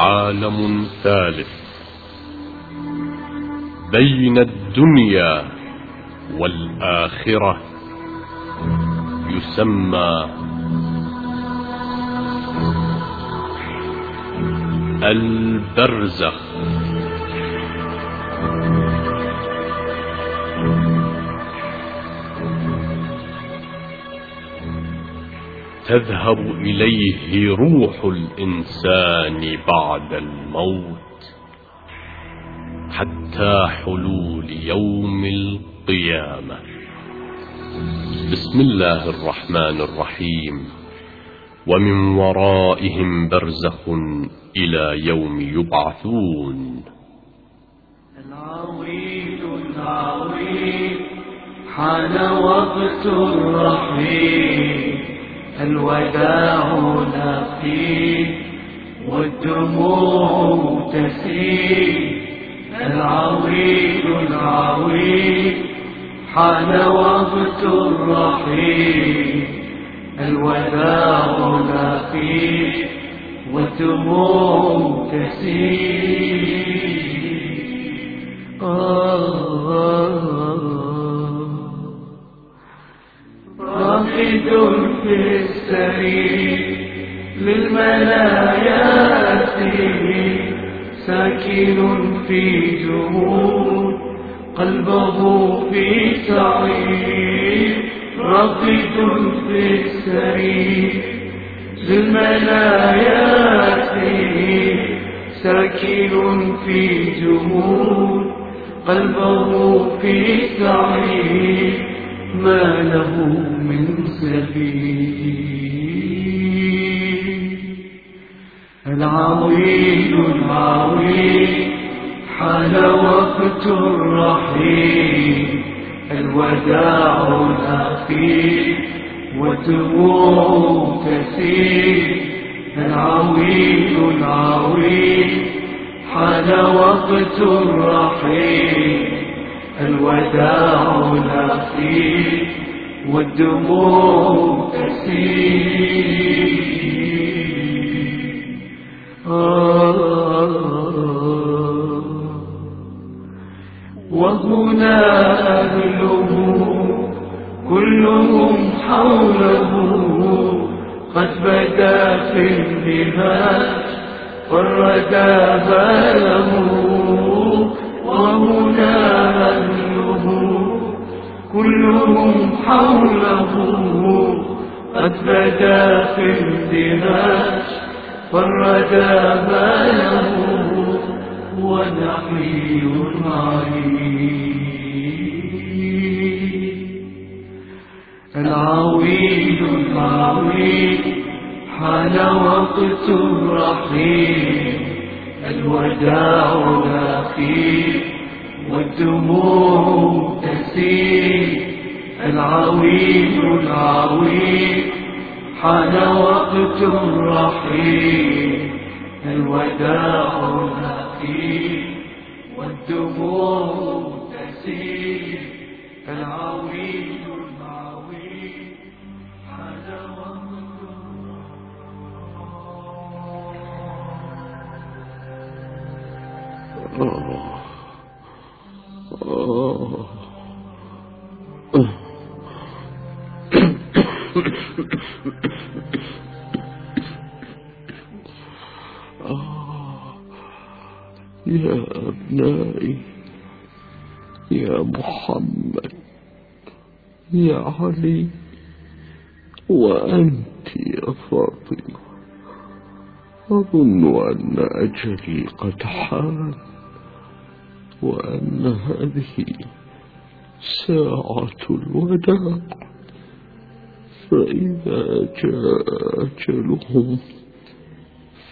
عالم ثالث. بين الدنيا والآخرة يسمى البرزخ. تذهب إليه روح الإنسان بعد الموت حتى حلول يوم القيامة. بسم الله الرحمن الرحيم. ومن ورائهم برزخ إلى يوم يبعثون. العويل العويل حان وقت الرحيل. الوداع نقي والدموع تسيل. العويل العويل حان وقت الرحيل. الوداع نقي والدموع تسيل. راقد في السرير للمنايا سير ساكن في جمود قلبه في سعير راقد في السرير للمنايا سير ساكن في جمود قلبه في سعير ما له من سبيل العويل العويل حان وقت الرحيل الوداع الأخير والدموع تسيل العويل العويل حان وقت الرحيل الوداع الأخير والدموع تسيل وهنا أهله كلهم حوله قد بدا في الدماء والردى باله وهنا كلهم حوله. قد بدا في الدماء والردى باله ونحي عليه العويل العويل حان وقت الرحيل. الوداع الأخير والدموع تسيل العويل العويل حان وقت الرحيل الوداع الأخير والدموع تسيل العويل يا علي وأنت يا فاطمة أظن أن أجلي قد حان وأن هذه ساعة الوداع. فإذا جاء أجلهم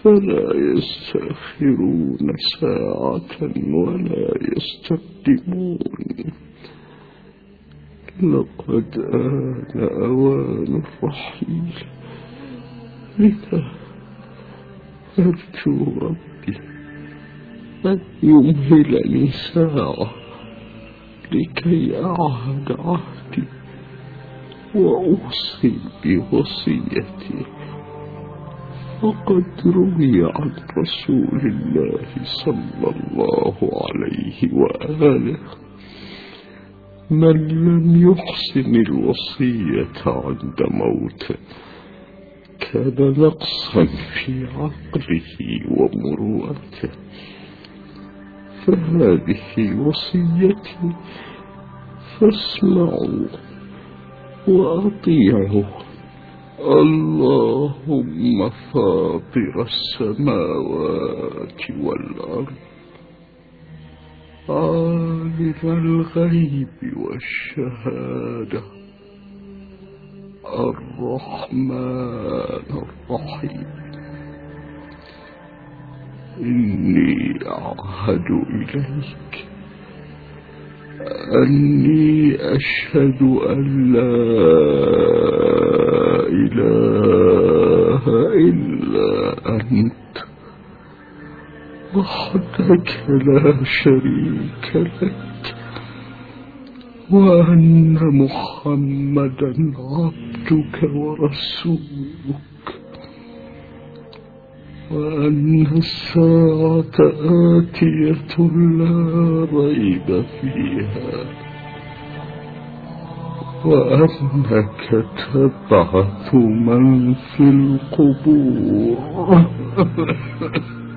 فلا يستأخرون ساعة ولا يستقدمون. لقد آن أوان الرحيل لذا أرجو ربي أن يمهلني ساعة لكي أعهد عهدي وأوصي بوصيتي. فقد روي عن رسول الله صلى الله عليه وآله. من لم يحسن الوصية عند موته كان نقصا في عقله ومروءته. فهذه وصيتي فاسمعوا وأطيعوا. اللهم فاطر السماوات والأرض. عالم الغيب والشهادة. الرحمن الرحيم. إني أعهد إليك أني أشهد أن لا إله إلا أنت. وحدك لا شريك لك وأن محمدا عبدك ورسولك وأن الساعة آتية لا ريب فيها وأنك تبعث من في القبور.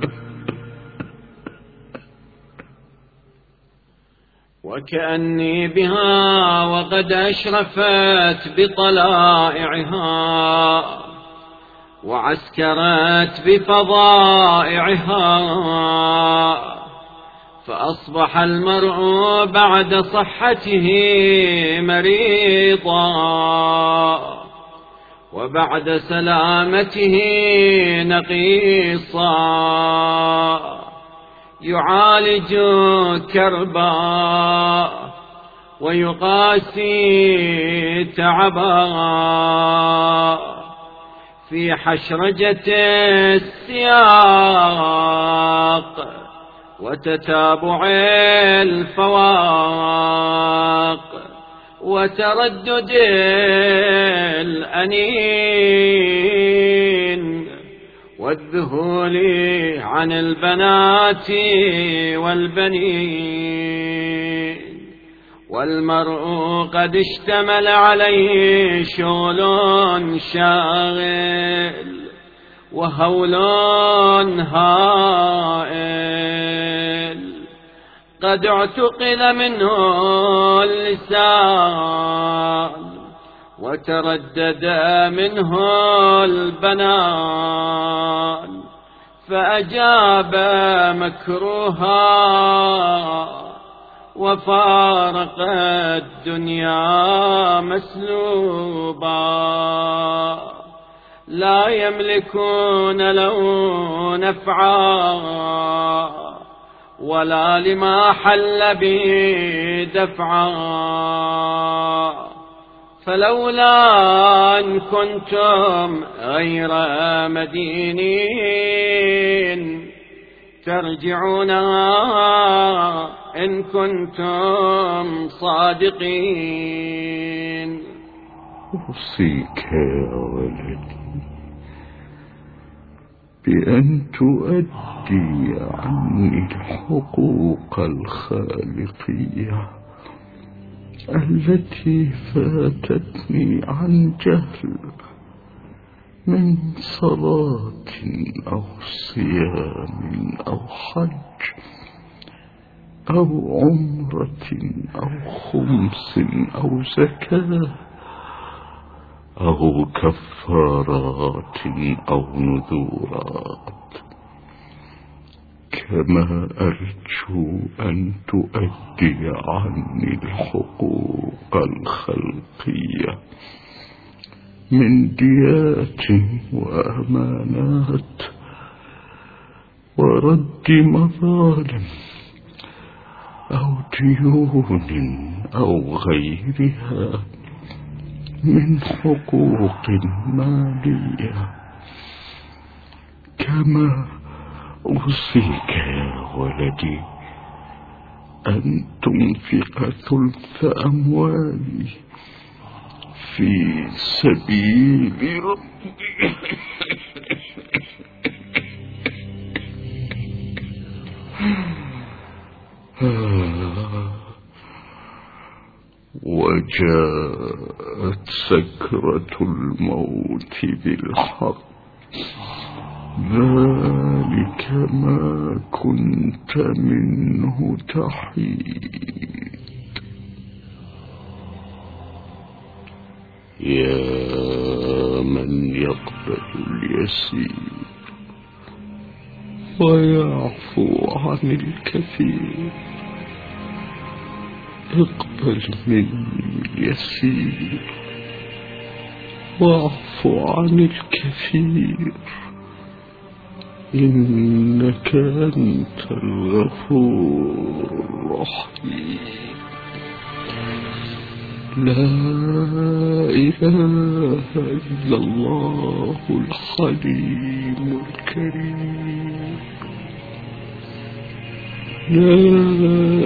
وكأني بها وقد أشرفت بطلائعها وعسكرت بفظائعها فأصبح المرء بعد صحته مريضا وبعد سلامته نقيصا. يعالج كربا ويقاسي تعبا في حشرجة السياق وتتابع الفواق وتردد الأنين والذهول عن البنات والبنين. والمرء قد اشتمل عليه شغل شاغل وهول هائل. قد اعتقل منه اللسان وتردد منه البنان. فأجاب مكروها وفارق الدنيا مسلوبا. لا يملكون له نفعا ولا لما حل به دفعا. فلولا أن كنتم غير مدينين. ترجعونها إن كنتم صادقين. أوصيك يا ولدي بأن تؤدي عني الحقوق الخالقية. التي فاتتني عن جهل من صلاة أو صيام أو حج أو عمرة أو خمس أو زكاة أو كفارات أو نذورات. كما أرجو أن تؤدي عني الحقوق الخلقية من ديات وأمانات ورد مظالم أو ديون أو غيرها من حقوق مالية كما أوصيك يا ولدي أن تنفق ثلث أموالي في سبيل ربي. وجاءت سكرة الموت بالحق. ذلك ما كنت منه تحيد. يا من يقبل اليسير ويعفو عن الكثير. اقبل مني اليسير واعف عن الكثير. إنك أنت الغفور الرحيم. لا إله إلا الله الحليم الكريم. لا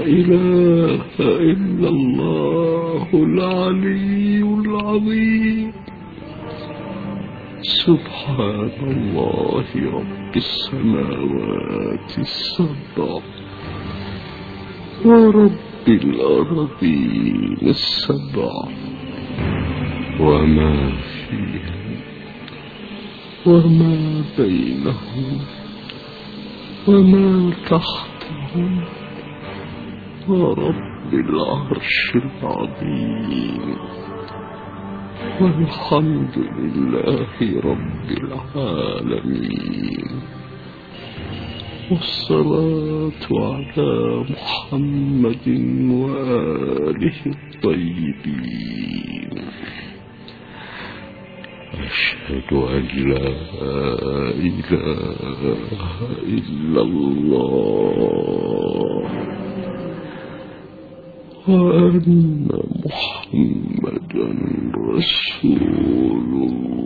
إله إلا الله العلي العظيم. سبحان الله رب السماوات السبع ورب الأرضين السبع وما فيها وما بينهم وما تحتهم ورب العرش العظيم والحمد لله رب العالمين. والصلاة على محمد وآله الطيبين. أشهد أن لا إله إلا الله. وأن محمدا رسول الله.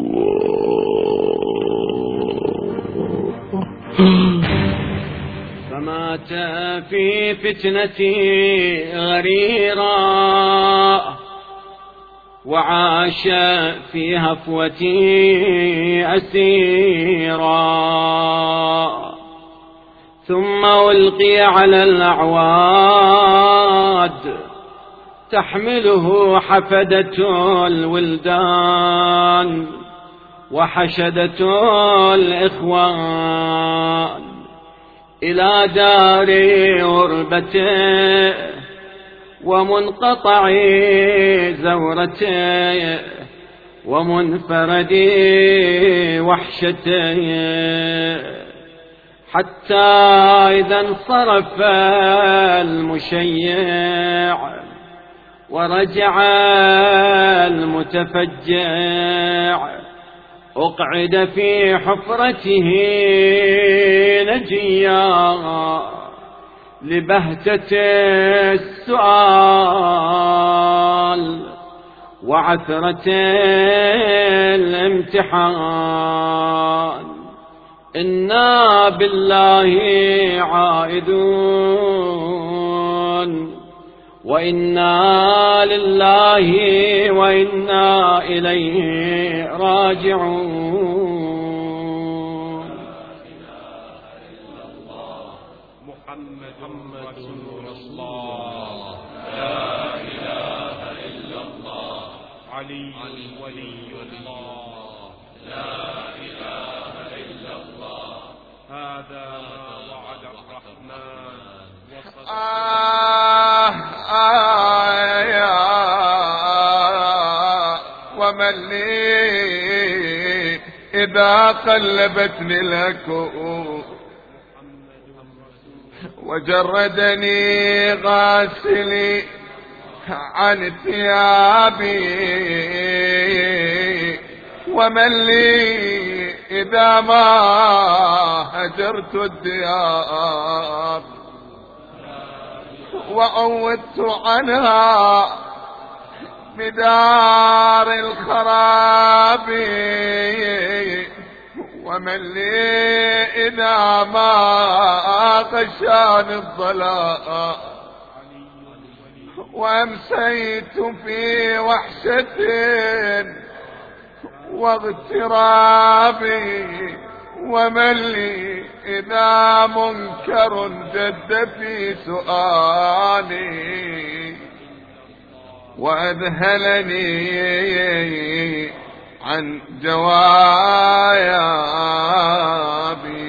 فمات في فتنتي غريرا وعاش في هفوتي أسيرا. ثم ألقي على الأعواد تحمله حفدة الولدان وحشدة الإخوان إلى دار غربته ومنقطع زورته ومنفرد وحشته حتى إذا انصرف المشيع ورجع المتفجع. أقعد في حفرته نجيا لبهتة السؤال وعثرة الامتحان. إنا بالله عائدون. وإنا لله وإنا إليه راجعون. محمد رسول الله. لا إله إلا الله. علي ولي الله لا إله إلا الله. هذا وعد الرحمن. وصدق لي إذا قلبتني الهكو وجردني غاسلي عن ثيابي. ومن لي إذا ما هجرت الديار. وعودت عنها بدار الخراب ومن لي إذا ما غشاني الظلام وأمسيت في وحشة واغتراب ومن لي إذا منكر جد في سؤالي. وأذهلني عن جوايابي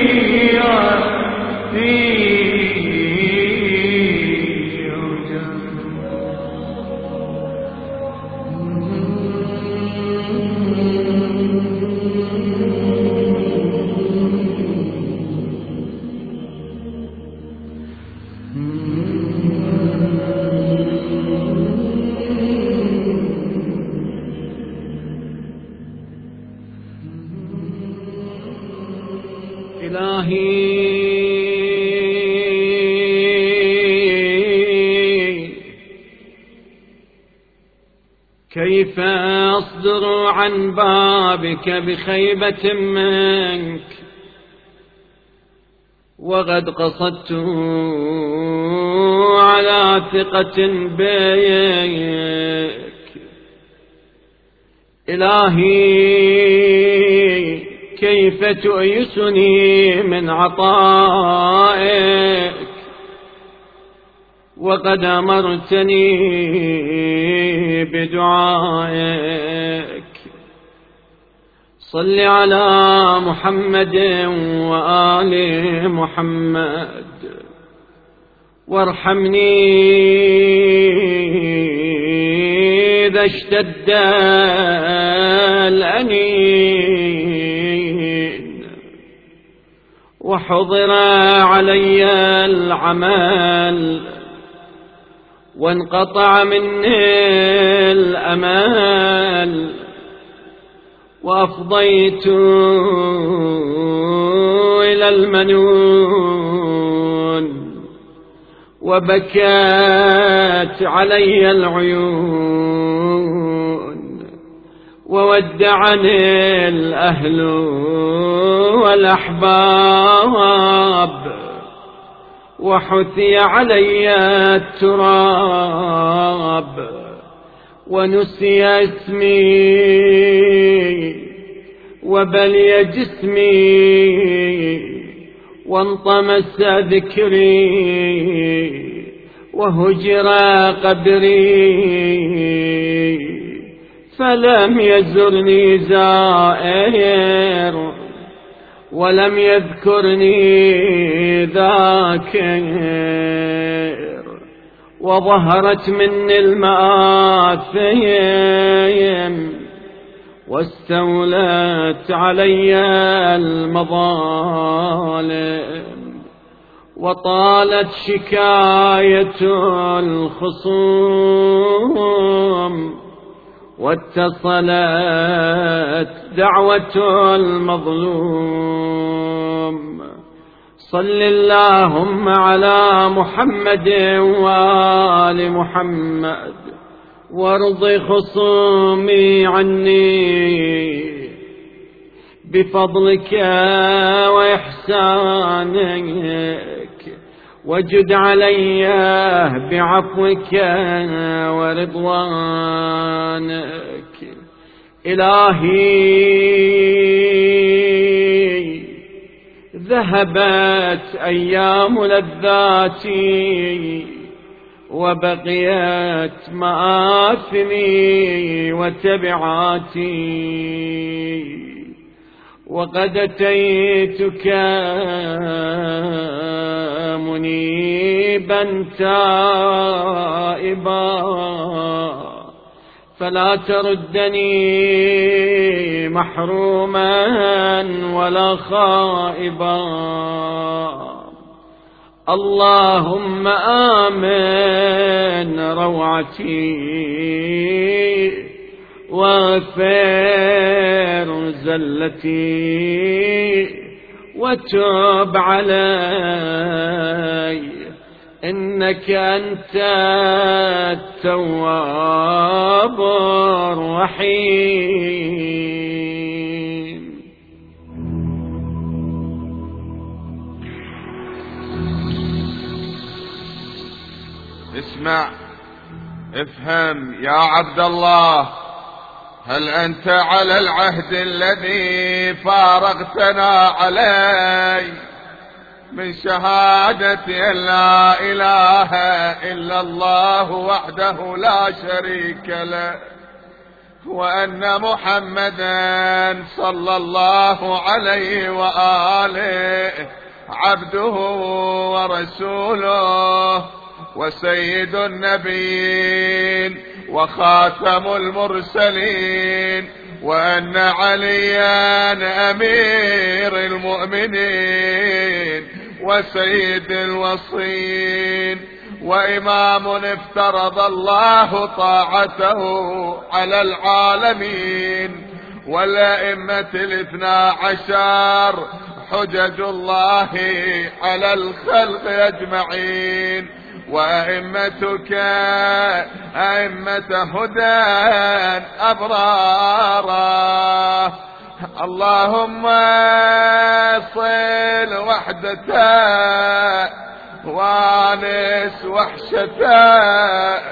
بابك بخيبة منك وقد قصدت على ثقة بك إلهي كيف تؤيسني من عطائك؟ وقد أمرتني بدعائك. صل على محمد وآل محمد. وارحمني إذا اشتد الأنين. وحضر علي العمل. وانقطع مني الأمل. وأفضيت إلى المنون وبكت علي العيون وودعني الأهل والأحباب وحثي علي التراب ونسي اسمي وبلي جسمي وانطمس ذكري وهجر قبري فلم يزرني زائر ولم يذكرني ذاكر وظهرت مني المآثم واستولت علي المظالم وطالت شكاية الخصوم واتصلت دعوة المظلوم. صل اللهم على محمد وآل محمد. وارض خصومي عني. بفضلك وإحسانك وجد علي بعفوك ورضوانك. إلهي ذهبت أيام لذاتي. وبقيت مآثمي وتبعاتي. وقد أتيتك منيبا تائبا فلا تردني محروما ولا خائبا. اللهم آمن روعتي واغفر زلتي وتب علي إنك أنت التواب الرحيم. اسمع. افهم يا عبد الله هل أنت على العهد الذي فارقتنا عليه؟ من شهادة أن لا إله إلا الله وحده لا شريك له وأن محمدا صلى الله عليه وآله عبده ورسوله. وسيد النبيين وخاتم المرسلين وأن عليا أمير المؤمنين وسيد الوصين وإمام افترض الله طاعته على العالمين والأئمة الاثنا عشر حجج الله على الخلق أجمعين وأئمتك أئمة هدى أبرارا اللهم صل وحدته وآنس وحشته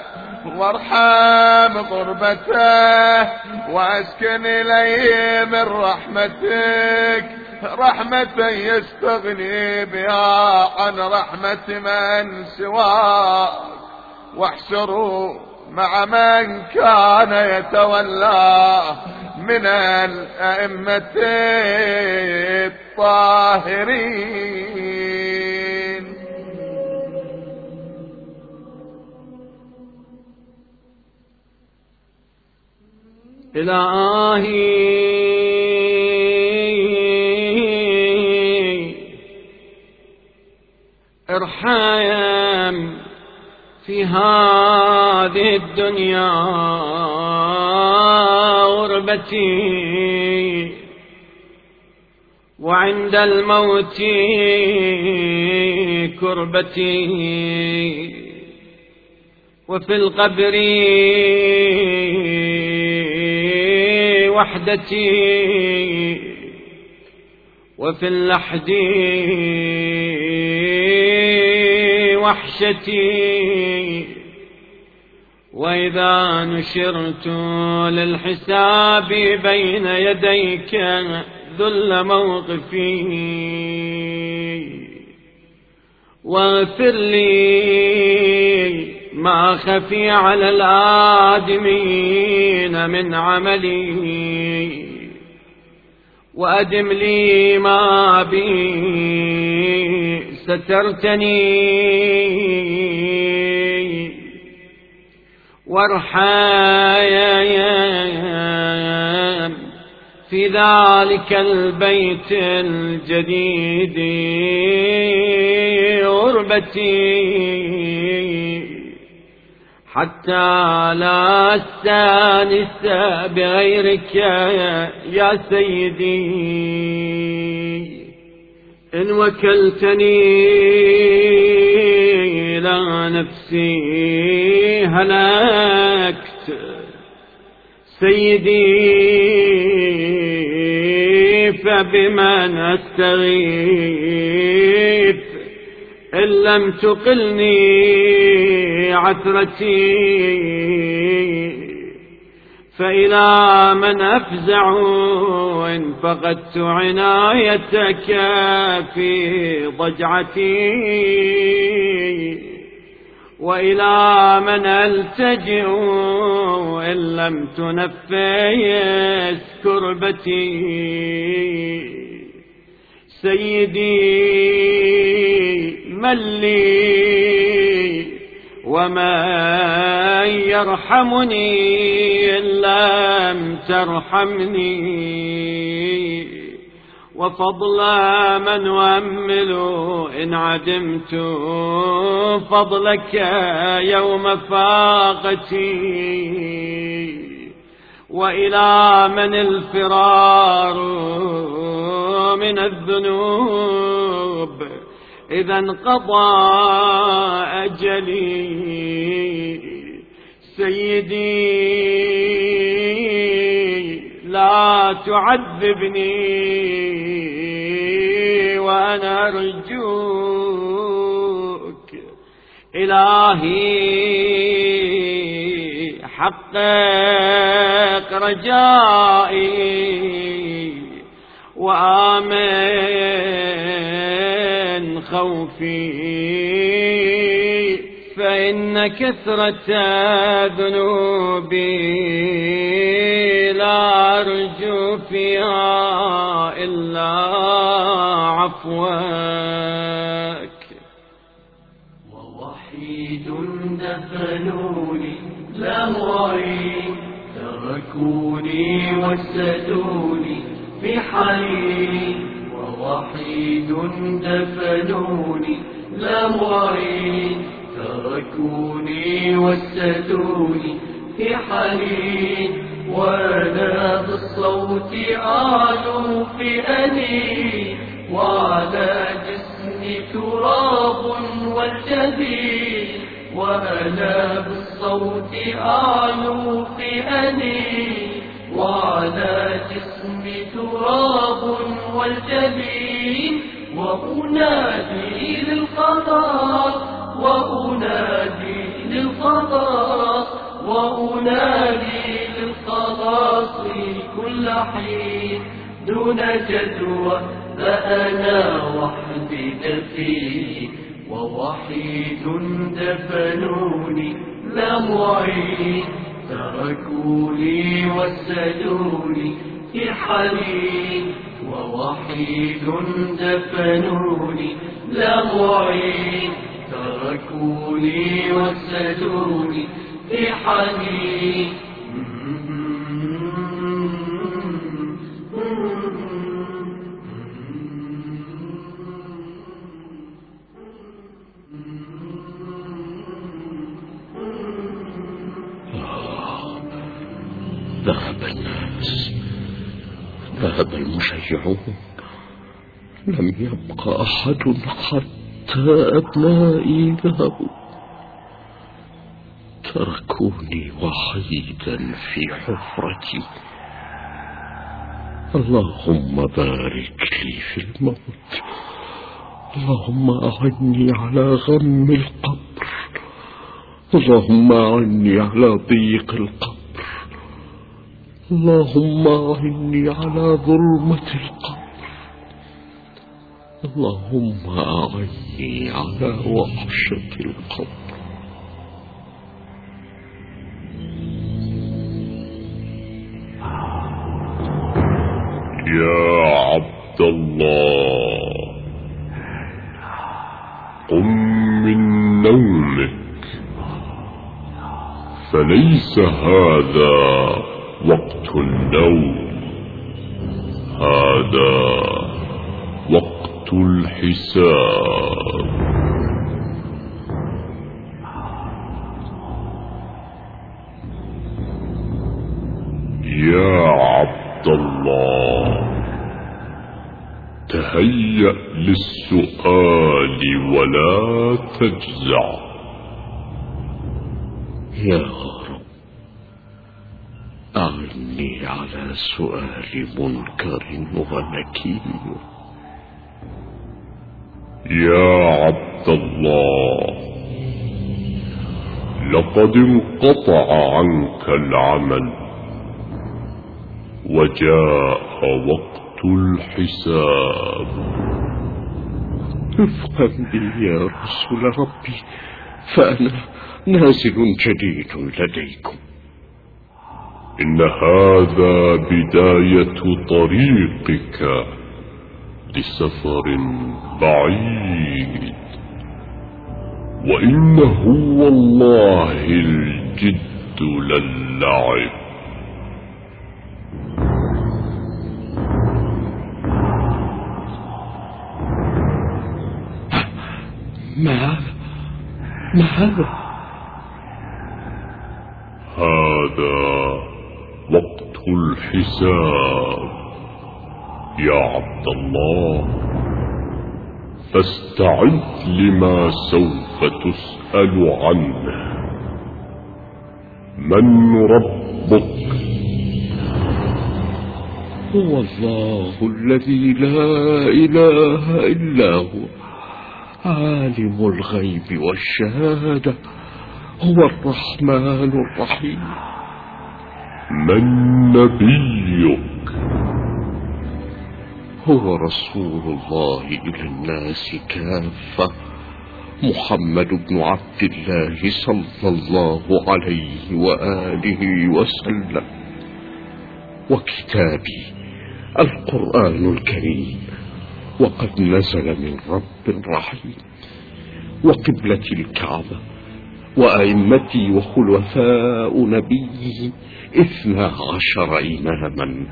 وارحم غربته وأسكن إليه من رحمتك. رحمة يستغني بها عن رحمة من سواك. واحشروا مع من كان يتولى من الأئمة الطاهرين. إلهي ارحم في هذه الدنيا غربتي. وعند الموت كربتي. وفي القبر وحدتي. وفي اللحد وحشتي وإذا نشرت للحساب بين يديك ذل موقفي. واغفر لي ما خفي على الآدمين من عملي. وأدم لي ما بي. سترتني. وارحم في ذلك البيت الجديد غربتي حتى لا استانس بغيرك يا سيدي. إن وكلتني إلى نفسي هلكت سيدي فبمن أستغيث إن لم تقلني عثرتي فإلى من أفزع فقدت عنايتك في ضجعتي. وإلى من ألتجئ إن لم تنفيس كربتي. سيدي من لي ومن يرحمني إن لم ترحمني وفضل من أؤمل إن عدمت فضلك يوم فاقتي وإلى من الفرار من الذنوب إذا انقضى أجلي سيدي لا تعذبني وأنا أرجوك. إلهي حقق رجائي وآمن خوفي فإن كثرة ذنوبي لا أرجو فيها إلا عفوك. ووحيد دفنوني معين تركوني وسدوني في ووحيد دفنوني لا معين تركوني وسدوني في حالي وأنا بالصوت اعلو في اني وعلى جسمي تراب والجبين. وأنا بالصوت أعلو في أني وعلى جسمي تراب والجبين وأنادي للقضاء وأنادي للقضاء وأنادي للقضاء كل حين. دون جدوى فأنا وحدي دفي ووحيد دفنوني لا معين. تركوني وسدوني في حنين ووحيد دفنوني لا معين تركوني وسدوني في حنين المشيعون لم يبق أحد حتى أبنائي ذهبوا تركوني وحيدا في حفرتي. اللهم بارك لي في الموت. اللهم أعني على غم القبر. اللهم أعني على ضيق القبر. اللهم أعني على ظلمة القبر. اللهم أعني على وحشة القبر. يا عبد الله قم من نومك فليس هذا وقت النوم. هذا وقت الحساب. يا عبد الله تهيأ للسؤال ولا تجزع. يا أعني على سؤال منكر ونكير يا عبد الله لقد انقطع عنك العمل وجاء وقت الحساب. افهم بي يا رسول ربي فأنا نازل جديد لديكم. إن هذا بداية طريقك لسفر بعيد. وإنه والله الجد للعب. ما هذا؟ ما هذا؟ هذا وقت الحساب. يا عبد الله فاستعد لما سوف تسأل عنه. من ربك؟ هو الله الذي لا إله إلا هو. عالم الغيب والشهادة. هو الرحمن الرحيم. من نبيك. هو رسول الله إلى الناس كافة. محمد بن عبد الله صلى الله عليه وآله وسلم. وكتابي القرآن الكريم. وقد نزل من رب رحيم. وقبلة الكعبة. وأئمتي وخلفاء نبيه اثنا عشر إماما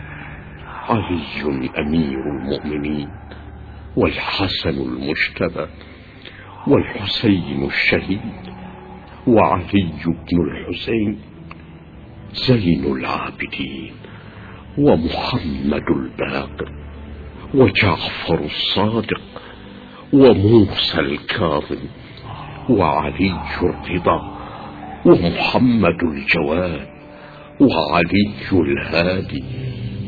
علي أمير المؤمنين والحسن المجتبى والحسين الشهيد وعلي بن الحسين زين العابدين ومحمد الباقر وجعفر الصادق وموسى الكاظم وعلي الرضا ومحمد الجواد وعلي الهادي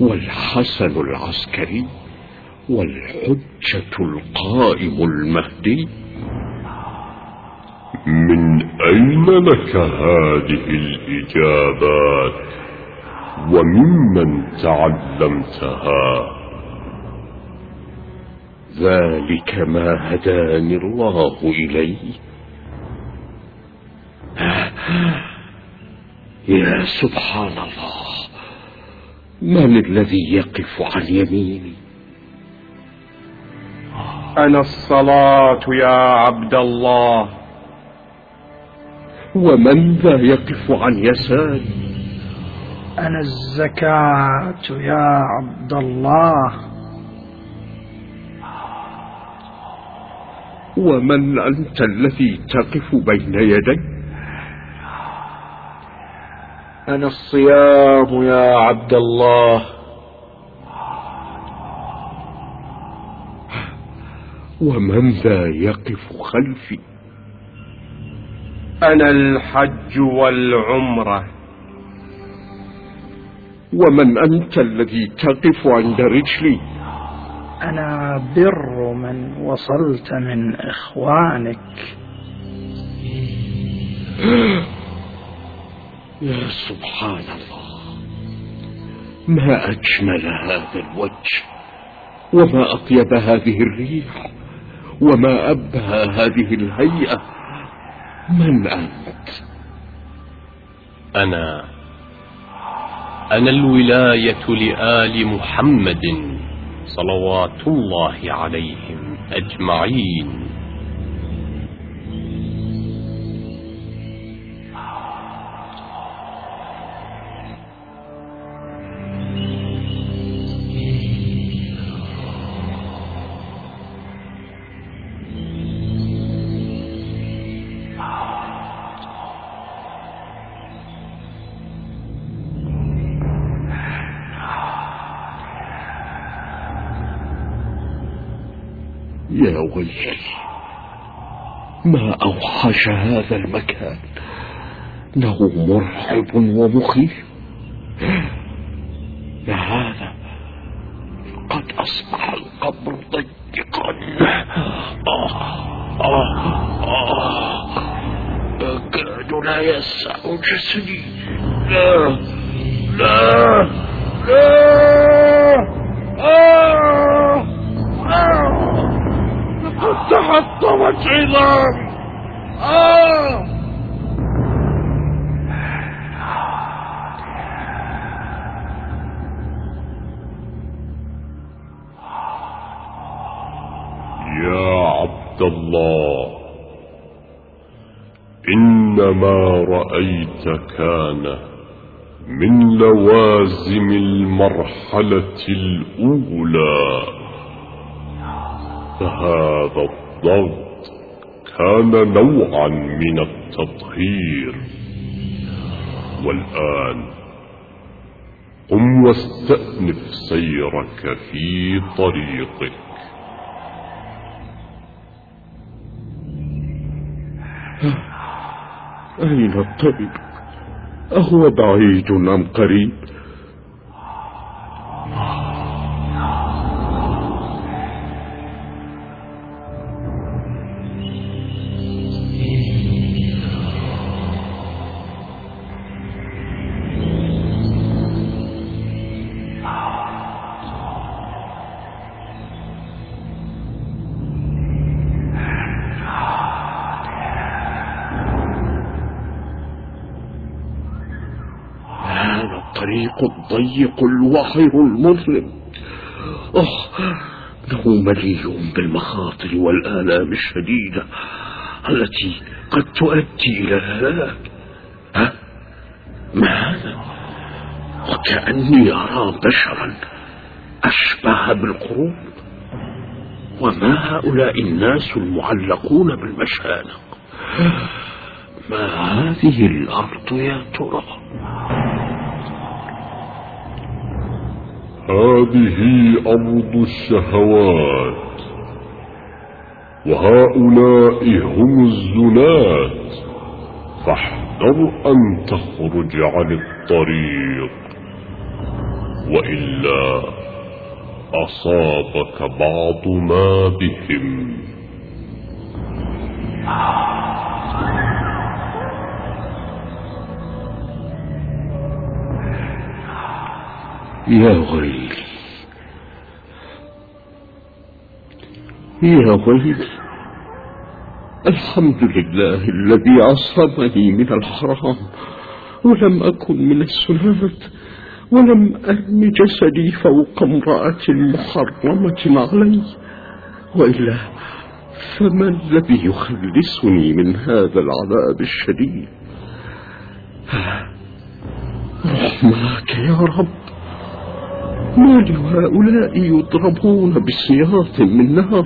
والحسن العسكري والحجة القائم المهدي. من أين لك هذه الإجابات؟ وممن تعلمتها؟ ذلك ما هداني الله إليه يا سبحان الله من الذي يقف عن يميني أنا الصلاة يا عبد الله. ومن ذا يقف عن يساري أنا الزكاة يا عبد الله. ومن أنت الذي تقف بين يدي؟ أنا الصيام يا عبد الله. ومن ذا يقف خلفي؟ أنا الحج والعمرة. ومن أنت الذي تقف عند رجلي؟ أنا بر من وصلت من إخوانك. يا سبحان الله ما أجمل هذا الوجه وما أطيب هذه الريح وما أبهى هذه الهيئة. من أنت؟ أنا أنا الولاية لآل محمد صلوات الله عليهم أجمعين. ويلي ما أوحش هذا المكان إنه مرعب ومخيف يا هذا قد أصبح القبر ضيقا آه آه آه يكاد لا يسع جسدي لا لا لا آه آه لقد تحطمت عظامي آه يا عبد الله ما رأيت كان من لوازم المرحلة الأولى. فهذا الضغط كان نوعا من التطهير. والآن قم واستأنف سيرك في طريقك. أين الطريق أهو بعيد أم قريب؟ الضيق الوعر المظلم. أوه إنه مليء بالمخاطر والآلام الشديدة التي قد تؤدي إلى الهلاك. ها؟ ما هذا؟ وكأني أرى بشرا أشبه بالقرون. وما هؤلاء الناس المعلقون بالمشانق؟ ما هذه الأرض يا ترى؟ هذه أرض الشهوات وهؤلاء هم الزنات فاحذر أن تخرج عن الطريق. وإلا أصابك بعض ما بهم. يا ويلي يا ويلي الحمد لله الذي عصمني من الحرام ولم أكن من السنات ولم أرم جسدي فوق امرأة محرمة علي وإلا فما الذي يخلصني من هذا العذاب الشديد؟ رحمك يا رب. ما لهؤلاء يضربون بسياط من نار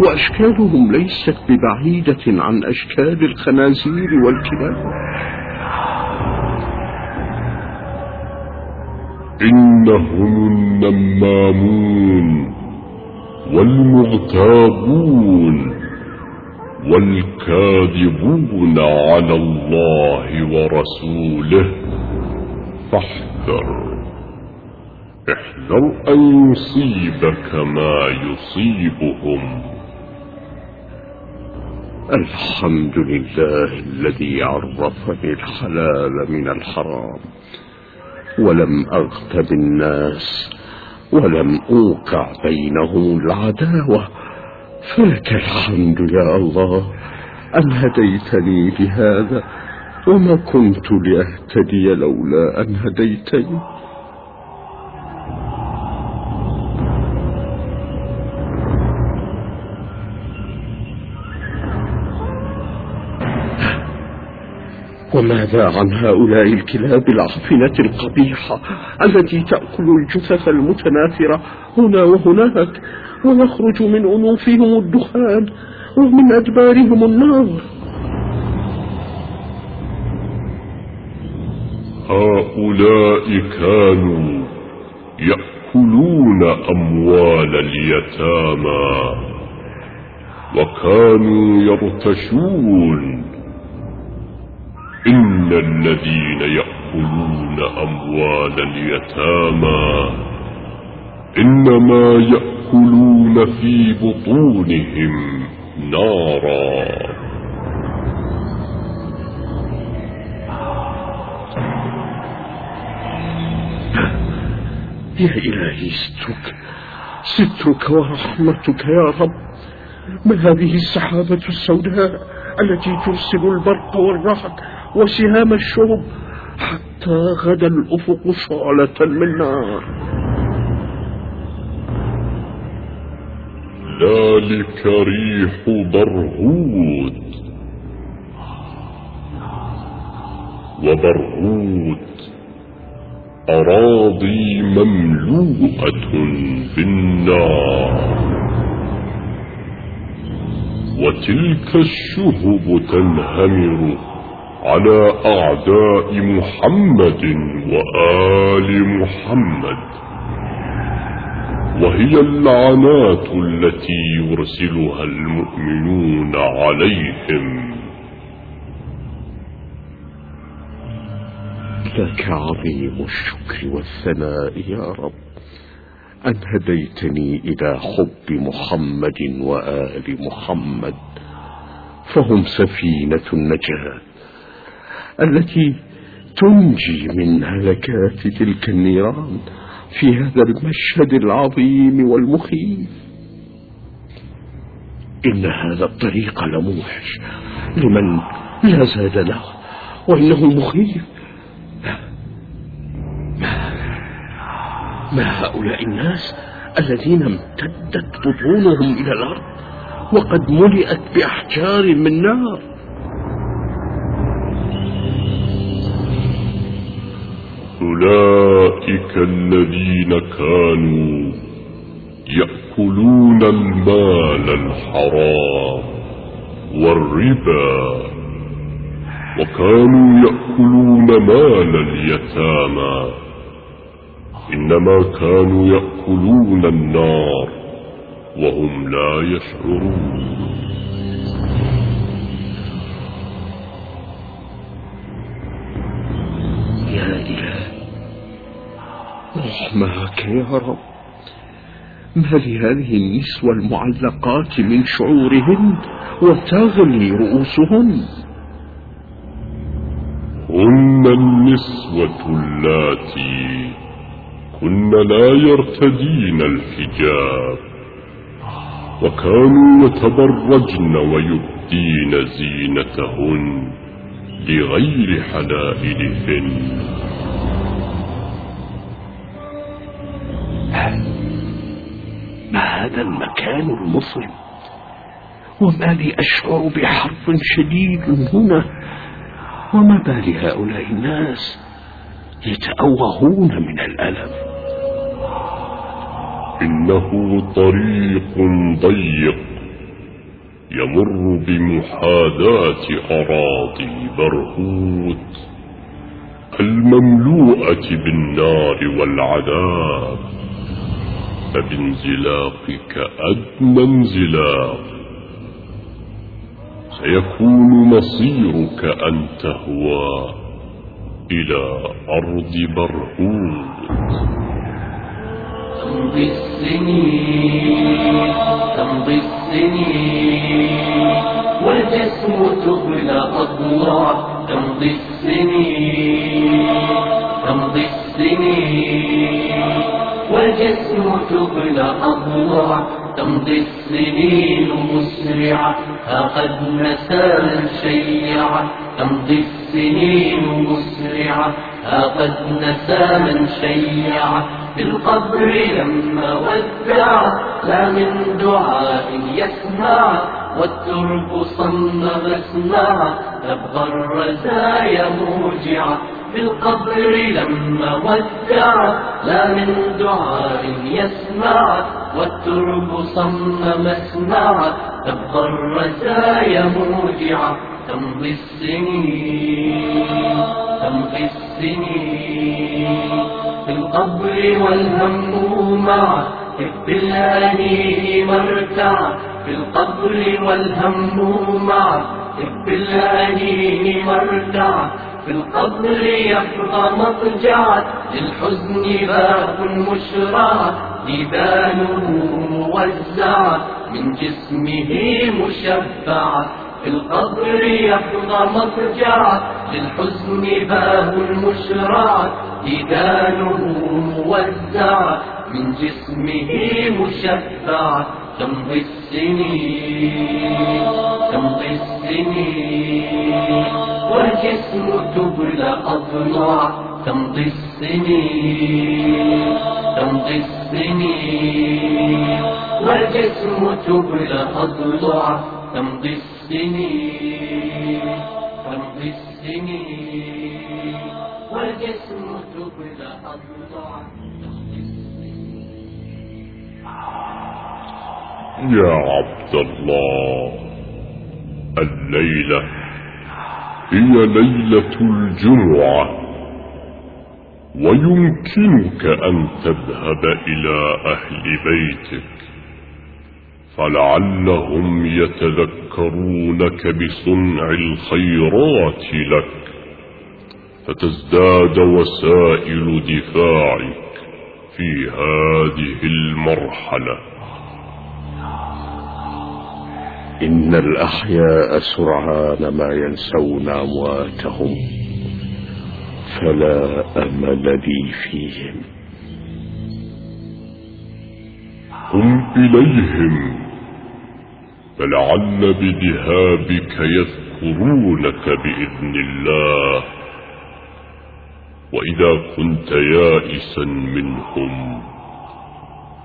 وأشكالهم ليست ببعيدة عن أشكال الخنازير والكلاب. إنهم النمامون والمغتابون والكاذبون على الله ورسوله. فاحذر. احذر أن يصيبك ما يصيبهم. الحمد لله الذي عرفني الحلال من الحرام ولم أغتب الناس ولم أوقع بينهم العداوة. فلك الحمد يا الله أن هديتني لهذا وما كنت لأهتدي لولا أن هديتني. وماذا عن هؤلاء الكلاب العفنة القبيحة التي تأكل الجثث المتناثرة هنا وهناك ويخرج من أنوفهم الدخان ومن أدبارهم النار؟ هؤلاء كانوا يأكلون أموال اليتامى وكانوا يرتشون إن الذين يأكلون أموال اليتامى إنما يأكلون في بطونهم نارا يا إلهي سترك. سترك ورحمتك يا رب. ما هذه السحابة السوداء التي ترسل البرق والرعد وسهام الشهب حتى غدا الأفق شعلة من نار. ذلك ريح برهود وبرهوت أراضي مملوءة بالنار وتلك الشهب تنهمر على أعداء محمد وآل محمد. وهي اللعنات التي يرسلها المؤمنون عليهم. لك عظيم الشكر والثناء يا رب. أن هديتني إلى حب محمد وآل محمد فهم سفينة النجاة. التي تنجي من هلكات تلك النيران في هذا المشهد العظيم والمخيف. إن هذا الطريق لموحش لمن لا زاد له وإنه مخيف. ما, هؤلاء الناس الذين امتدت بطونهم إلى الأرض وقد ملئت بأحجار من نار؟ أولئك الذين كانوا يأكلون المال الحرام والربا وكانوا يأكلون مال اليتامى. إنما كانوا يأكلون النار وهم لا يشعرون. رحمك يا رب. ما لهذه النسوة المعلقات من شعورهن وتغلي رؤوسهن؟ هن النسوة اللاتي كن لا يرتدين الحجاب وكانوا يتبرجن ويبدين زينتهن لغير حلائلهن. هذا المكان المظلم. وما لي أشعر بحرب شديد هنا. وما بال هؤلاء الناس يتأوهون من الألم. إنه طريق ضيق يمر بمحاذاة أراضي برهوت المملوءة بالنار والعذاب. فبانزلاقك أدنى انزلاق. سيكون مصيرك أن تهوى إلى أرض برهوت تمضي السنين تمضي السنين والجسم تبلى أضلاع تمضي والجسم تبلى أضلاع تمضي السنين مسرعة ها قد نسى شيعة تمضي السنين مسرعة ها قد نسى من شيعة في القبر لما ودع. لا من دعاء يسمع. والترك صم مسمع تبغى الرزايا موجعة في القبر لما ودع لا من دعاء يسمع. والترب صم مسمع تبقى الرزايا موجعة. تمضي السنين تمضي السنين. في القبر والهم معه حب الأنين مرتع. في القبر والهم معه حب الأنين مرتع. في القبر يبقى مضجعا للحزن باب مشرع ديدانه موزعة من جسمه مشبعة في القبر يبقى مضجعا للحزن باب مشرع ديدانه موزعة من جسمه مشبعة تمضي السنين تمضي السنين والجسم تبلى أضلاع تمضي السنين تمضي السنين والجسم تبلى أضلاع تمضي السنين تمضي السنين والجسم تبلى أضلع يا عبد الله الليلة هي ليلة الجمعة ويمكنك أن تذهب إلى أهل بيتك فلعلهم يتذكرونك بصنع الخيرات لك فتزداد وسائل دفاعك في هذه المرحلة. إن الأحياء سرعان ما ينسون أمواتهم فلا أمل لي فيهم. قم إليهم فلعل بذهابك يذكرونك بإذن الله. وإذا كنت يائسا منهم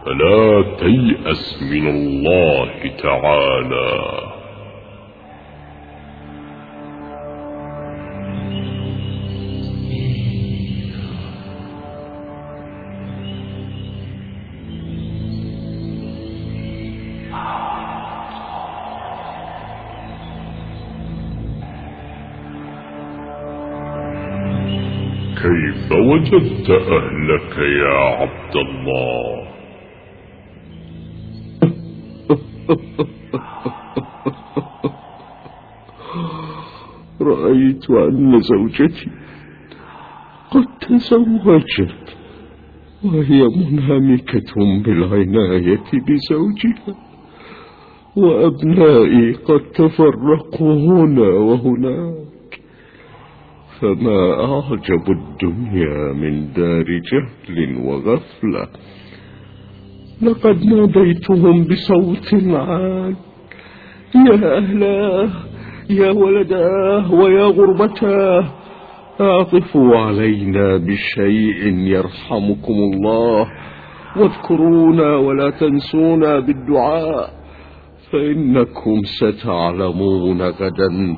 فلا تيأس من الله تعالى. كيف وجدت أهلك يا عبد الله؟ رأيت أن زوجتي قد تزوجت وهي منهمكة بالعناية بزوجها وأبنائي قد تفرقوا هنا وهناك فما أعجب الدنيا من دار جهل وغفلة. لقد ناديتهم بصوت عال يا أهلاه يا ولداه ويا غربتاه. اعطفوا علينا بشيء يرحمكم الله. واذكرونا ولا تنسونا بالدعاء. فإنكم ستعلمون غدا.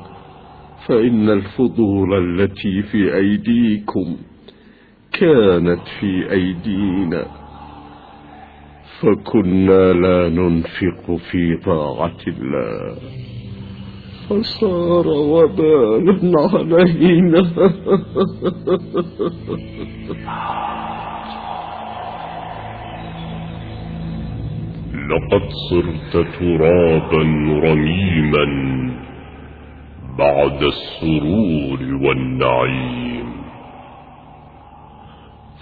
فإن الفضول التي في أيديكم كانت في أيدينا. فكنا لا ننفق في طاعة الله. فصار وبالا علينا. لقد صرت ترابا رميما بعد السرور والنعيم.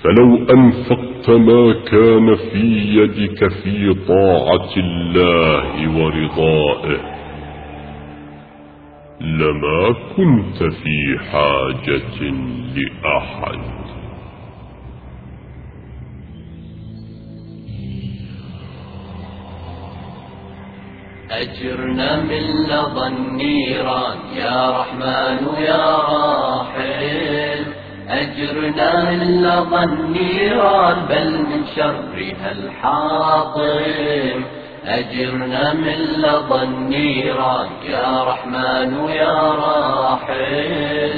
فلو أنفقت ما كان في يدك في طاعة الله ورضائه لما كنت في حاجة لأحد. أجرنا من لظى النيران. يا رحمن يا راحل أجرنا لظى النيران بل من شرها الحاطم. أجرنا من لظى النيران يا رحمن يا راحل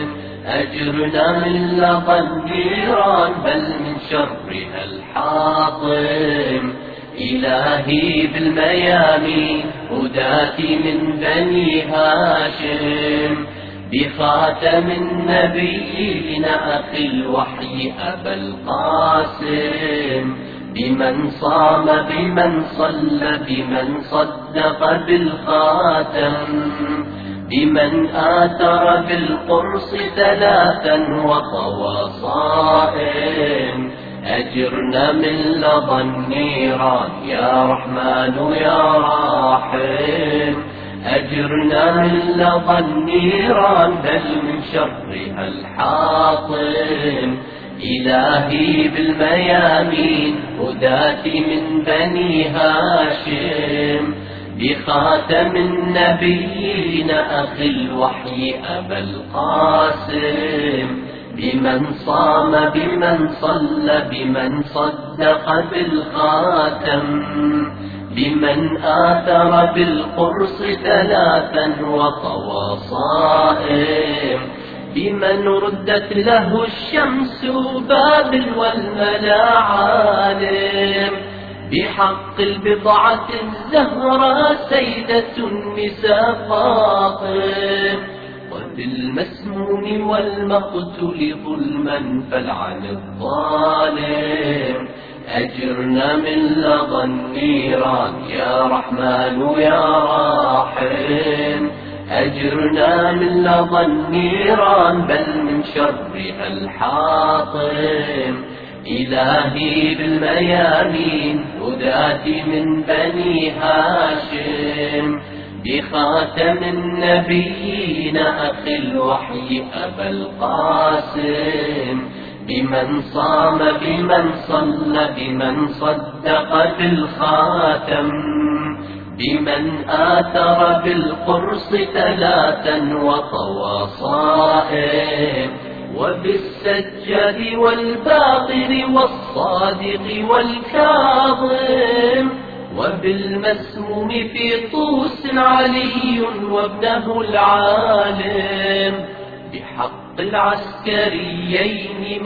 أجرنا من لظى النيران بل من شرها الحاطم. إلهي بالميامين هداتي من بني هاشم. بخاتم النبيين أخي الوحي أبا القاسم. بمن صام بمن صلى بمن صدق بالخاتم. بمن آثر بالقرص ثلاثا وطوى صائم. أجرنا من لظى النيران يا رحمن يا راحم أجرنا من لظى النيران بل من شرها ألحاطم. إلهي بالميامين هداتي من بني هاشم. بخاتم النبيين أخي الوحي أبا القاسم. بمن صام بمن صلى بمن صدق بالخاتم. بمن آثر بالقرص ثلاثا وطوى صائم بمن ردت له الشمس بابل والملا عالم بحق البضعة الزهراء سيدة النساء فاطم وبالمسموم والمقتل ظلما فالعن الظالم. أجرنا من لظى النيران يا رحمن يا راحم. أجرنا من لظى النيران بل من شرها الحاطم. إلهي بالميامين. هداتي من بني هاشم. بخاتم النبيين. أخي الوحي أبا القاسم. بمن صام بمن صلى بمن صدق بالخاتم. بمن آثر بالقرص ثلاثا وطوى صائم. وبالسجاد والباطل والصادق والكاظم. وبالمسموم في طوس علي وابنه العالم. بحق العسكريين